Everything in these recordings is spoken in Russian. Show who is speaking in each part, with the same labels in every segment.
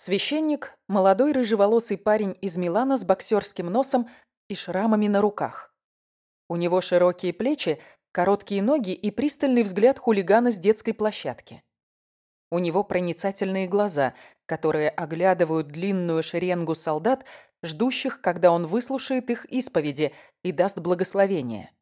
Speaker 1: Священник – молодой рыжеволосый парень из Милана с боксерским носом и шрамами на руках. У него широкие плечи, короткие ноги и пристальный взгляд хулигана с детской площадки. У него проницательные глаза, которые оглядывают длинную шеренгу солдат, ждущих, когда он выслушает их исповеди и даст благословение.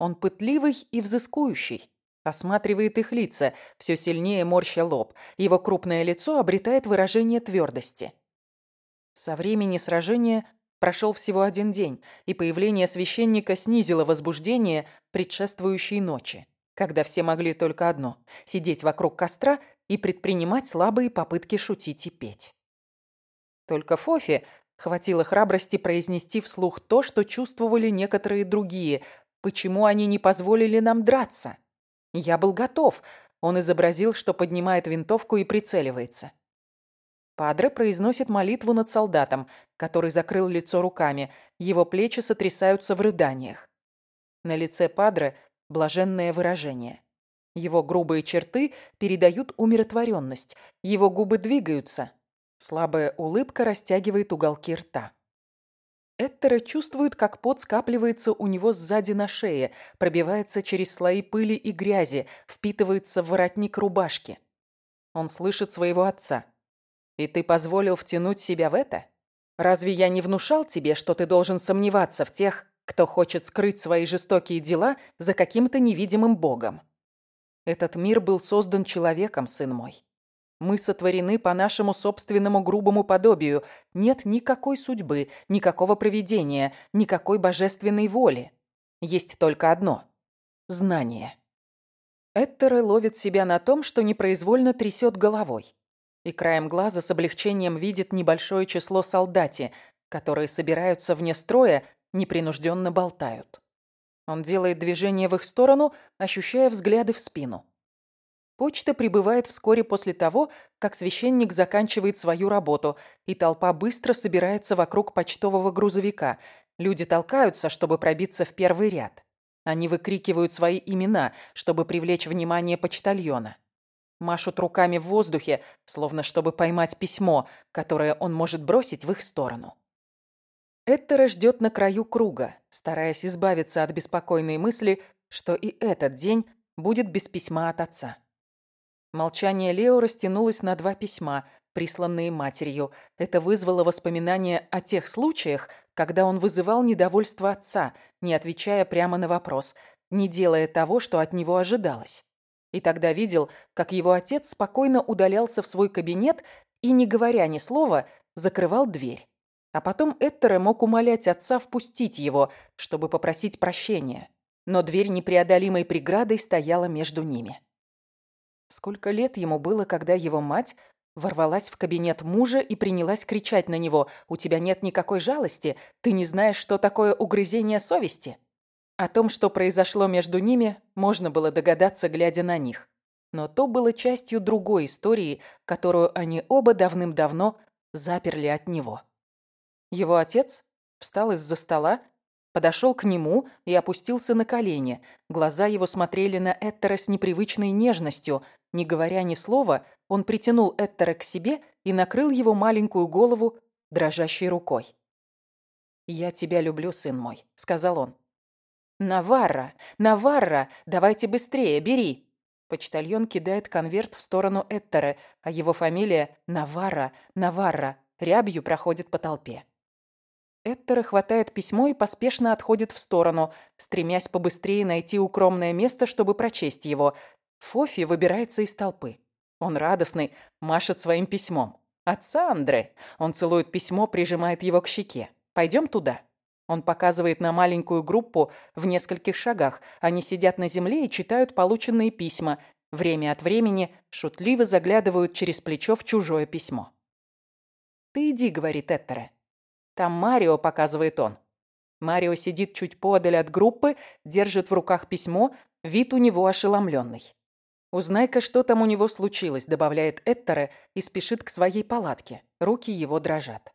Speaker 1: Он пытливый и взыскующий. Осматривает их лица, все сильнее морща лоб. Его крупное лицо обретает выражение твердости. Со времени сражения прошел всего один день, и появление священника снизило возбуждение предшествующей ночи, когда все могли только одно – сидеть вокруг костра и предпринимать слабые попытки шутить и петь. Только Фофи хватило храбрости произнести вслух то, что чувствовали некоторые другие. Почему они не позволили нам драться? Я был готов. Он изобразил, что поднимает винтовку и прицеливается. Падре произносит молитву над солдатом, который закрыл лицо руками. Его плечи сотрясаются в рыданиях. На лице Падре блаженное выражение. Его грубые черты передают умиротворенность. Его губы двигаются. Слабая улыбка растягивает уголки рта. Эттера чувствует, как пот скапливается у него сзади на шее, пробивается через слои пыли и грязи, впитывается в воротник рубашки. Он слышит своего отца. «И ты позволил втянуть себя в это? Разве я не внушал тебе, что ты должен сомневаться в тех, кто хочет скрыть свои жестокие дела за каким-то невидимым богом? Этот мир был создан человеком, сын мой. Мы сотворены по нашему собственному грубому подобию. Нет никакой судьбы, никакого провидения, никакой божественной воли. Есть только одно – знание. Эттере ловит себя на том, что непроизвольно трясет головой. И краем глаза с облегчением видит небольшое число солдати, которые собираются вне строя, непринужденно болтают. Он делает движение в их сторону, ощущая взгляды в спину. Почта прибывает вскоре после того, как священник заканчивает свою работу, и толпа быстро собирается вокруг почтового грузовика. Люди толкаются, чтобы пробиться в первый ряд. Они выкрикивают свои имена, чтобы привлечь внимание почтальона. Машут руками в воздухе, словно чтобы поймать письмо, которое он может бросить в их сторону. Эттера ждет на краю круга, стараясь избавиться от беспокойной мысли, что и этот день будет без письма от отца. Молчание Лео растянулось на два письма, присланные матерью. Это вызвало воспоминания о тех случаях, когда он вызывал недовольство отца, не отвечая прямо на вопрос, не делая того, что от него ожидалось. И тогда видел, как его отец спокойно удалялся в свой кабинет и, не говоря ни слова, закрывал дверь. А потом Эттере мог умолять отца впустить его, чтобы попросить прощения. Но дверь непреодолимой преградой стояла между ними. Сколько лет ему было, когда его мать ворвалась в кабинет мужа и принялась кричать на него «У тебя нет никакой жалости, ты не знаешь, что такое угрызение совести». О том, что произошло между ними, можно было догадаться, глядя на них. Но то было частью другой истории, которую они оба давным-давно заперли от него. Его отец встал из-за стола, подошел к нему и опустился на колени. Глаза его смотрели на Эттера с непривычной нежностью, не говоря ни слова, он притянул Эттера к себе и накрыл его маленькую голову дрожащей рукой. «Я тебя люблю, сын мой», — сказал он. «Наварра! Наварра! Давайте быстрее, бери!» Почтальон кидает конверт в сторону Эттера, а его фамилия Наварра, Наварра, рябью проходит по толпе. Эттера хватает письмо и поспешно отходит в сторону, стремясь побыстрее найти укромное место, чтобы прочесть его. Фофи выбирается из толпы. Он радостный, машет своим письмом. «Отца Андре!» Он целует письмо, прижимает его к щеке. «Пойдем туда». Он показывает на маленькую группу в нескольких шагах. Они сидят на земле и читают полученные письма. Время от времени шутливо заглядывают через плечо в чужое письмо. «Ты иди», — говорит Эттере. «Там Марио», — показывает он. Марио сидит чуть подаль от группы, держит в руках письмо, вид у него ошеломленный. «Узнай-ка, что там у него случилось», — добавляет Эттере и спешит к своей палатке. Руки его дрожат.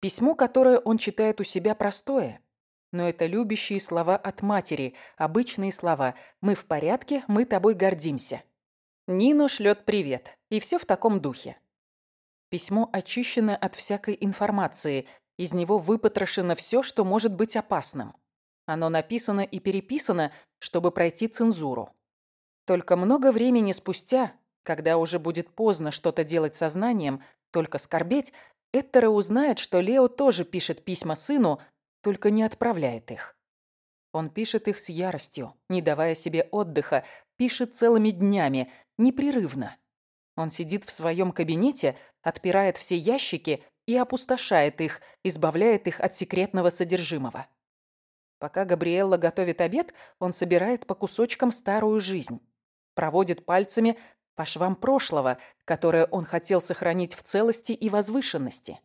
Speaker 1: Письмо, которое он читает у себя, простое. Но это любящие слова от матери, обычные слова «Мы в порядке, мы тобой гордимся». Нино шлет привет. И все в таком духе. Письмо очищено от всякой информации, из него выпотрошено все, что может быть опасным. Оно написано и переписано, чтобы пройти цензуру. Только много времени спустя, когда уже будет поздно что-то делать сознанием, только скорбеть, Эттера узнает, что Лео тоже пишет письма сыну, только не отправляет их. Он пишет их с яростью, не давая себе отдыха, пишет целыми днями, непрерывно. Он сидит в своем кабинете, отпирает все ящики и опустошает их, избавляет их от секретного содержимого. Пока Габриэлла готовит обед, он собирает по кусочкам старую жизнь. Проводит пальцами по швам прошлого, которое он хотел сохранить в целости и возвышенности.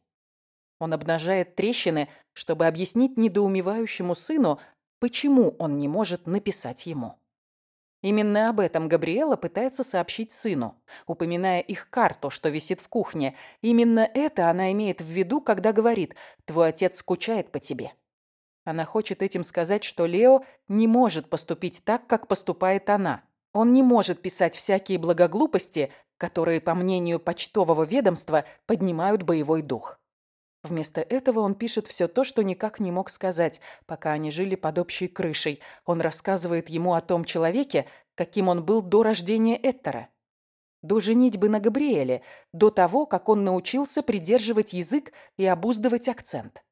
Speaker 1: Он обнажает трещины, чтобы объяснить недоумевающему сыну, почему он не может написать ему. Именно об этом Габриэла пытается сообщить сыну, упоминая их карту, что висит в кухне. Именно это она имеет в виду, когда говорит «твой отец скучает по тебе». Она хочет этим сказать, что Лео не может поступить так, как поступает она. Он не может писать всякие благоглупости, которые, по мнению почтового ведомства, поднимают боевой дух. Вместо этого он пишет все то, что никак не мог сказать, пока они жили под общей крышей. Он рассказывает ему о том человеке, каким он был до рождения Эттера. До женитьбы на Габриэле, до того, как он научился придерживать язык и обуздывать акцент.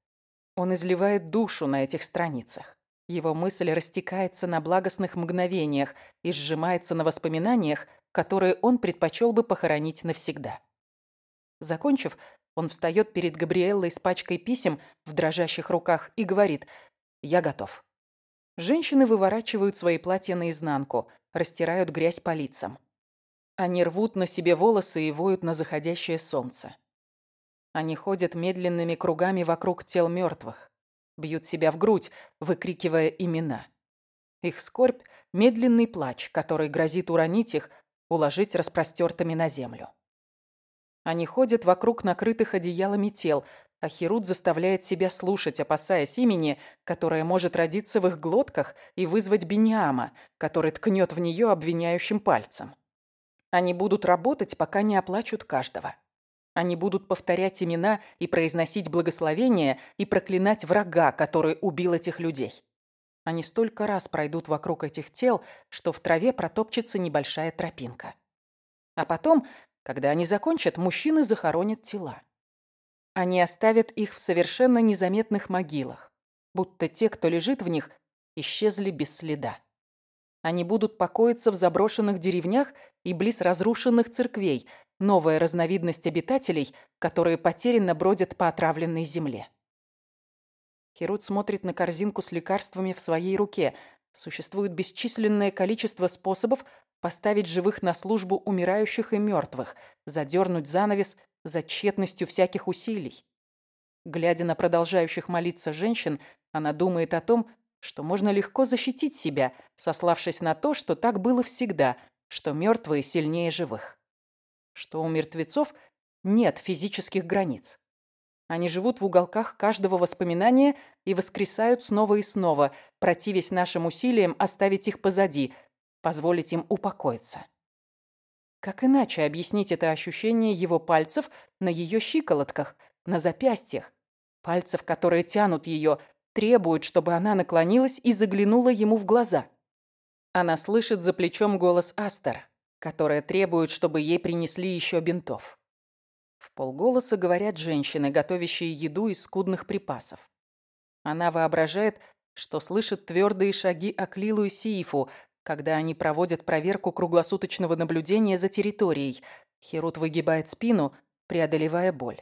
Speaker 1: Он изливает душу на этих страницах. Его мысль растекается на благостных мгновениях и сжимается на воспоминаниях, которые он предпочел бы похоронить навсегда. Закончив, он встает перед Габриэллой с пачкой писем в дрожащих руках и говорит «Я готов». Женщины выворачивают свои платья наизнанку, растирают грязь по лицам. Они рвут на себе волосы и воют на заходящее солнце. Они ходят медленными кругами вокруг тел мертвых, бьют себя в грудь, выкрикивая имена. Их скорбь – медленный плач, который грозит уронить их, уложить распростертыми на землю. Они ходят вокруг накрытых одеялами тел, а Херут заставляет себя слушать, опасаясь имени, которое может родиться в их глотках и вызвать Бениама, который ткнет в нее обвиняющим пальцем. Они будут работать, пока не оплачут каждого. Они будут повторять имена и произносить благословения и проклинать врага, который убил этих людей. Они столько раз пройдут вокруг этих тел, что в траве протопчется небольшая тропинка. А потом когда они закончат, мужчины захоронят тела. Они оставят их в совершенно незаметных могилах, будто те, кто лежит в них, исчезли без следа. Они будут покоиться в заброшенных деревнях и близ разрушенных церквей, новая разновидность обитателей, которые потерянно бродят по отравленной земле. Херут смотрит на корзинку с лекарствами в своей руке. Существует бесчисленное количество способов поставить живых на службу умирающих и мертвых, задернуть занавес за тщетностью всяких усилий. Глядя на продолжающих молиться женщин, она думает о том, что можно легко защитить себя, сославшись на то, что так было всегда, что мертвые сильнее живых. Что у мертвецов нет физических границ. Они живут в уголках каждого воспоминания и воскресают снова и снова, противясь нашим усилиям оставить их позади, позволить им упокоиться. Как иначе объяснить это ощущение его пальцев на ее щиколотках, на запястьях? Пальцев, которые тянут ее, требуют, чтобы она наклонилась и заглянула ему в глаза. Она слышит за плечом голос Астер, которая требует, чтобы ей принесли еще бинтов. В полголоса говорят женщины, готовящие еду из скудных припасов. Она воображает, что слышит твердые шаги Аклилу и Сиифу, когда они проводят проверку круглосуточного наблюдения за территорией. Херут выгибает спину, преодолевая боль.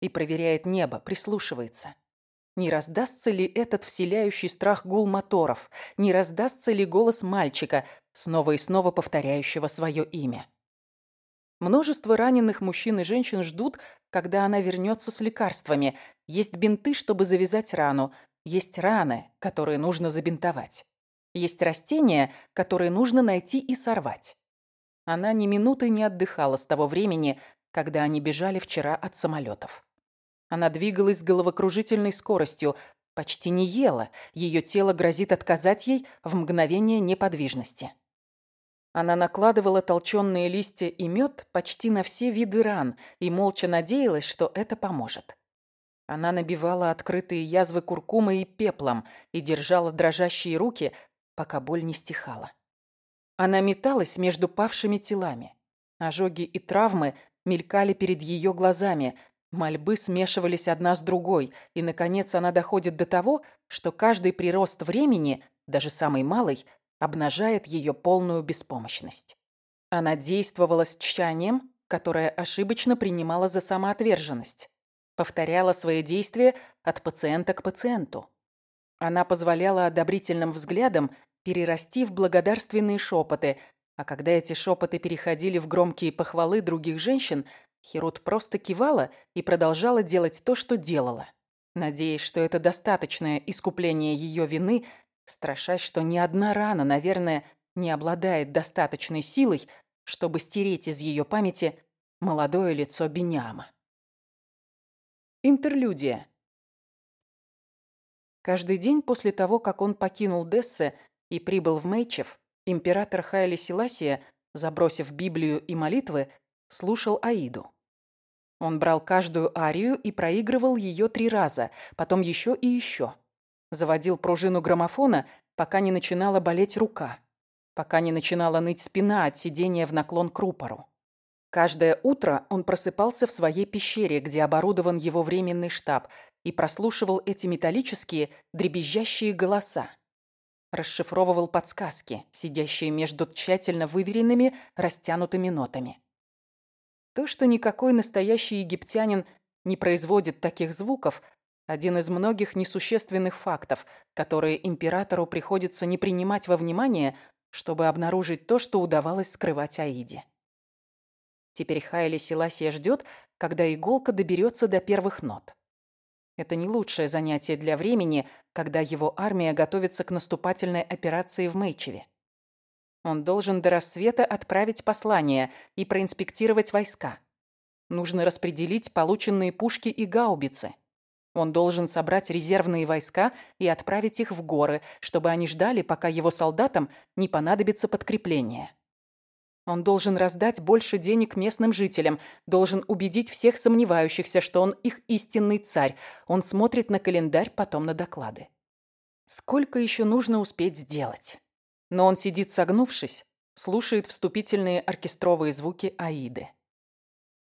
Speaker 1: И проверяет небо, прислушивается. Не раздастся ли этот вселяющий страх гул моторов? Не раздастся ли голос мальчика, снова и снова повторяющего свое имя? Множество раненых мужчин и женщин ждут, когда она вернется с лекарствами. Есть бинты, чтобы завязать рану. Есть раны, которые нужно забинтовать. Есть растения, которые нужно найти и сорвать. Она ни минуты не отдыхала с того времени, когда они бежали вчера от самолетов. Она двигалась с головокружительной скоростью, почти не ела, ее тело грозит отказать ей в мгновение неподвижности. Она накладывала толченые листья и мед почти на все виды ран и молча надеялась, что это поможет. Она набивала открытые язвы куркумой и пеплом и держала дрожащие руки, пока боль не стихала. Она металась между павшими телами. Ожоги и травмы мелькали перед ее глазами, мольбы смешивались одна с другой, и, наконец, она доходит до того, что каждый прирост времени, даже самый малый, обнажает ее полную беспомощность. Она действовала с тщанием, которое ошибочно принимала за самоотверженность. Повторяла свои действия от пациента к пациенту. Она позволяла одобрительным взглядам перерасти в благодарственные шепоты, а когда эти шепоты переходили в громкие похвалы других женщин, Херут просто кивала и продолжала делать то, что делала, надеясь, что это достаточное искупление ее вины страшась, что ни одна рана, наверное, не обладает достаточной силой, чтобы стереть из ее памяти молодое лицо Бениама. Интерлюдия. Каждый день после того, как он покинул Дессе и прибыл в Мейчев, император Хайли Селасия, забросив Библию и молитвы, слушал Аиду. Он брал каждую арию и проигрывал ее три раза, потом еще и еще. Заводил пружину граммофона, пока не начинала болеть рука. Пока не начинала ныть спина от сидения в наклон к рупору. Каждое утро он просыпался в своей пещере, где оборудован его временный штаб, и прослушивал эти металлические, дребезжащие голоса. Расшифровывал подсказки, сидящие между тщательно выверенными, растянутыми нотами. То, что никакой настоящий египтянин не производит таких звуков – один из многих несущественных фактов, которые императору приходится не принимать во внимание, чтобы обнаружить то, что удавалось скрывать Аиде. Теперь Хайли Селасия ждет, когда иголка доберется до первых нот. Это не лучшее занятие для времени, когда его армия готовится к наступательной операции в Мейчеве. Он должен до рассвета отправить послание и проинспектировать войска. Нужно распределить полученные пушки и гаубицы. Он должен собрать резервные войска и отправить их в горы, чтобы они ждали, пока его солдатам не понадобится подкрепление. Он должен раздать больше денег местным жителям, должен убедить всех сомневающихся, что он их истинный царь. Он смотрит на календарь, потом на доклады. Сколько еще нужно успеть сделать? Но он сидит согнувшись, слушает вступительные оркестровые звуки Аиды.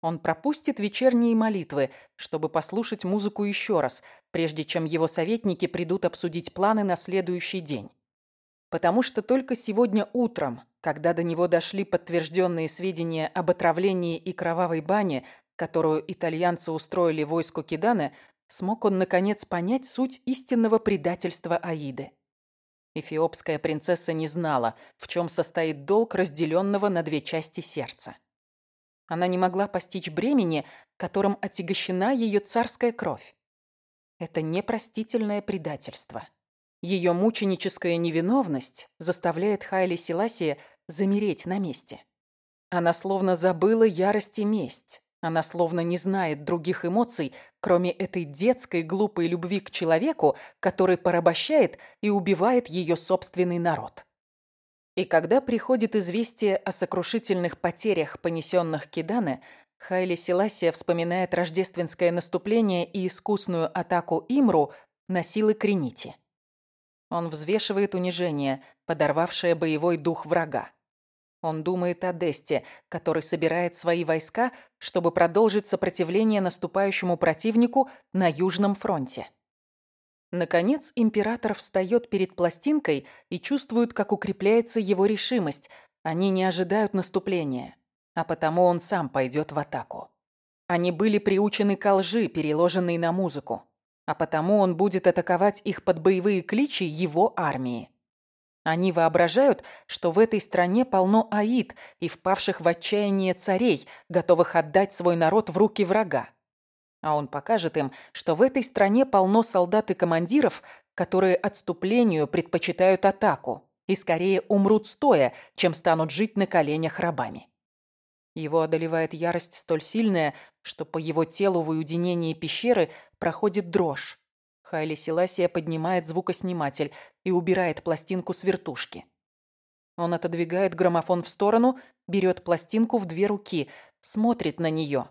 Speaker 1: Он пропустит вечерние молитвы, чтобы послушать музыку еще раз, прежде чем его советники придут обсудить планы на следующий день. Потому что только сегодня утром, когда до него дошли подтвержденные сведения об отравлении и кровавой бане, которую итальянцы устроили войску Кидана, смог он наконец понять суть истинного предательства Аиды. Эфиопская принцесса не знала, в чем состоит долг разделенного на две части сердца. Она не могла постичь бремени, которым отягощена ее царская кровь. Это непростительное предательство. Ее мученическая невиновность заставляет Хайли Селасия замереть на месте. Она словно забыла ярость и месть. Она словно не знает других эмоций, кроме этой детской глупой любви к человеку, который порабощает и убивает ее собственный народ. И когда приходит известие о сокрушительных потерях, понесенных Кидане, Хайли Селасия вспоминает рождественское наступление и искусную атаку Имру на силы Кринити. Он взвешивает унижение, подорвавшее боевой дух врага. Он думает о Десте, который собирает свои войска, чтобы продолжить сопротивление наступающему противнику на Южном фронте. Наконец, император встает перед пластинкой и чувствует, как укрепляется его решимость. Они не ожидают наступления, а потому он сам пойдет в атаку. Они были приучены к лжи, переложенной на музыку, а потому он будет атаковать их под боевые кличи его армии. Они воображают, что в этой стране полно аид и впавших в отчаяние царей, готовых отдать свой народ в руки врага. А он покажет им, что в этой стране полно солдат и командиров, которые отступлению предпочитают атаку и скорее умрут стоя, чем станут жить на коленях рабами. Его одолевает ярость столь сильная, что по его телу в уединении пещеры проходит дрожь. Хайли Селасия поднимает звукосниматель и убирает пластинку с вертушки. Он отодвигает граммофон в сторону, берет пластинку в две руки, смотрит на нее.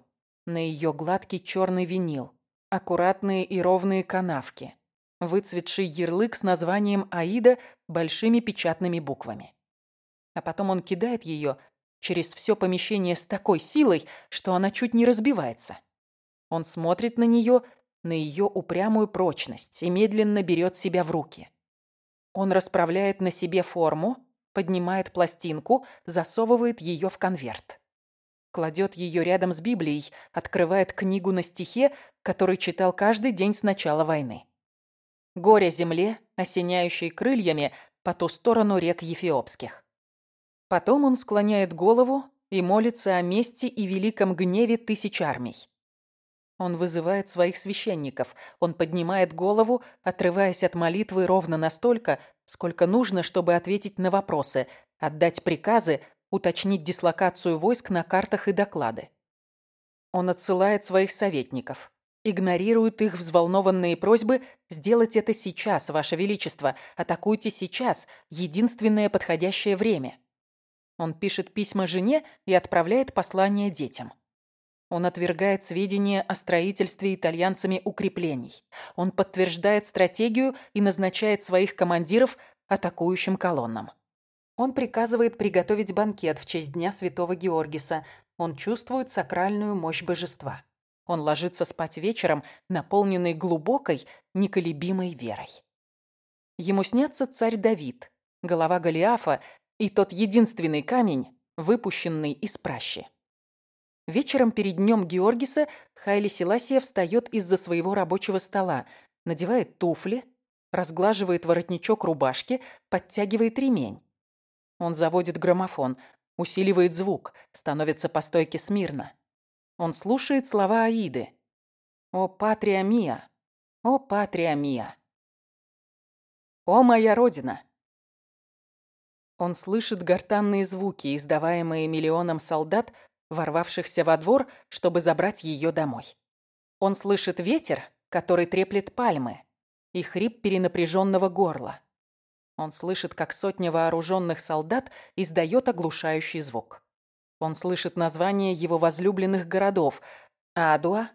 Speaker 1: На ее гладкий черный винил, аккуратные и ровные канавки, выцветший ярлык с названием «Аида» большими печатными буквами. А потом он кидает ее через все помещение с такой силой, что она чуть не разбивается. Он смотрит на нее, на ее упрямую прочность и медленно берет себя в руки. Он расправляет на себе форму, поднимает пластинку, засовывает ее в конверт. Кладет ее рядом с Библией, открывает книгу на стихе, который читал каждый день с начала войны. Горе земле, осеняющей крыльями по ту сторону рек Ефиопских. Потом он склоняет голову и молится о мести и великом гневе тысяч армий. Он вызывает своих священников. Он поднимает голову, отрываясь от молитвы ровно настолько, сколько нужно, чтобы ответить на вопросы, отдать приказы, уточнить дислокацию войск на картах и доклады. Он отсылает своих советников. Игнорирует их взволнованные просьбы сделать это сейчас, Ваше Величество. Атакуйте сейчас. Единственное подходящее время. Он пишет письма жене и отправляет послания детям. Он отвергает сведения о строительстве итальянцами укреплений. Он подтверждает стратегию и назначает своих командиров атакующим колоннам. Он приказывает приготовить банкет в честь Дня Святого Георгиса. Он чувствует сакральную мощь божества. Он ложится спать вечером, наполненный глубокой, неколебимой верой. Ему снятся царь Давид, голова Голиафа и тот единственный камень, выпущенный из пращи. Вечером перед днем Георгиса Хайли Селасия встает из-за своего рабочего стола, надевает туфли, разглаживает воротничок рубашки, подтягивает ремень. Он заводит граммофон, усиливает звук, становится по стойке смирно. Он слушает слова Аиды. «О, патрия мия! О, патрия мия!» «О, моя родина!» Он слышит гортанные звуки, издаваемые миллионом солдат, ворвавшихся во двор, чтобы забрать ее домой. Он слышит ветер, который треплет пальмы, и хрип перенапряженного горла. Он слышит, как сотня вооруженных солдат издает оглушающий звук. Он слышит названия его возлюбленных городов – Адуа,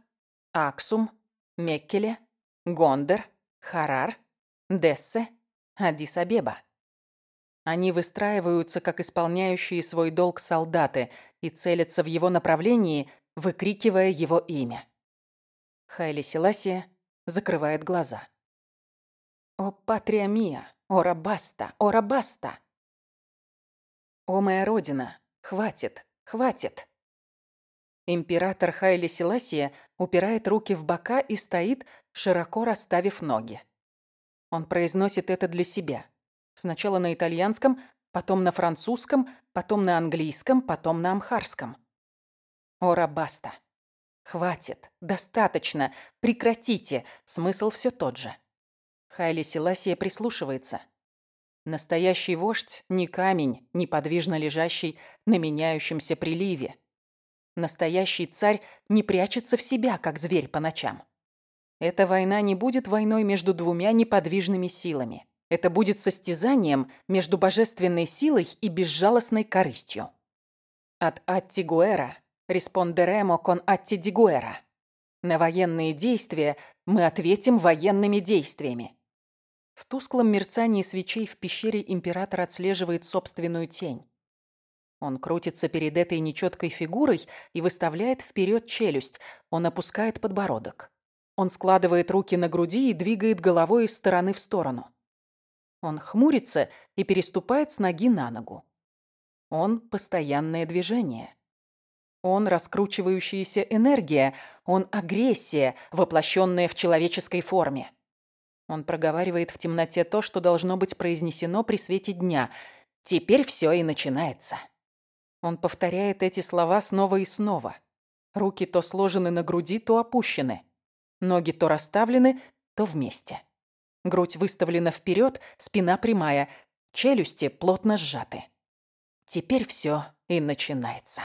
Speaker 1: Аксум, Меккеле, Гондер, Харар, Дессе, Адис-Абеба. Они выстраиваются, как исполняющие свой долг солдаты, и целятся в его направлении, выкрикивая его имя. Хайли Селасия закрывает глаза. «О, патрия мия! О, рабаста! О, рабаста!» «О, моя родина! Хватит! Хватит!» Император Хайли Селасия упирает руки в бока и стоит, широко расставив ноги. Он произносит это для себя – Сначала на итальянском, потом на французском, потом на английском, потом на амхарском. Ора баста. Хватит, достаточно, прекратите, смысл все тот же. Хайли Селасия прислушивается. Настоящий вождь не камень, неподвижно лежащий на меняющемся приливе. Настоящий царь не прячется в себя, как зверь по ночам. Эта война не будет войной между двумя неподвижными силами. Это будет состязанием между божественной силой и безжалостной корыстью. От Атти Гуэра респондеремо кон Атти ди Гуэра. На военные действия мы ответим военными действиями. В тусклом мерцании свечей в пещере император отслеживает собственную тень. Он крутится перед этой нечеткой фигурой и выставляет вперед челюсть. Он опускает подбородок. Он складывает руки на груди и двигает головой из стороны в сторону. Он хмурится и переступает с ноги на ногу. Он – постоянное движение. Он – раскручивающаяся энергия. Он – агрессия, воплощенная в человеческой форме. Он проговаривает в темноте то, что должно быть произнесено при свете дня. Теперь все и начинается. Он повторяет эти слова снова и снова. Руки то сложены на груди, то опущены. Ноги то расставлены, то вместе. Грудь выставлена вперед, спина прямая, челюсти плотно сжаты. Теперь все и начинается.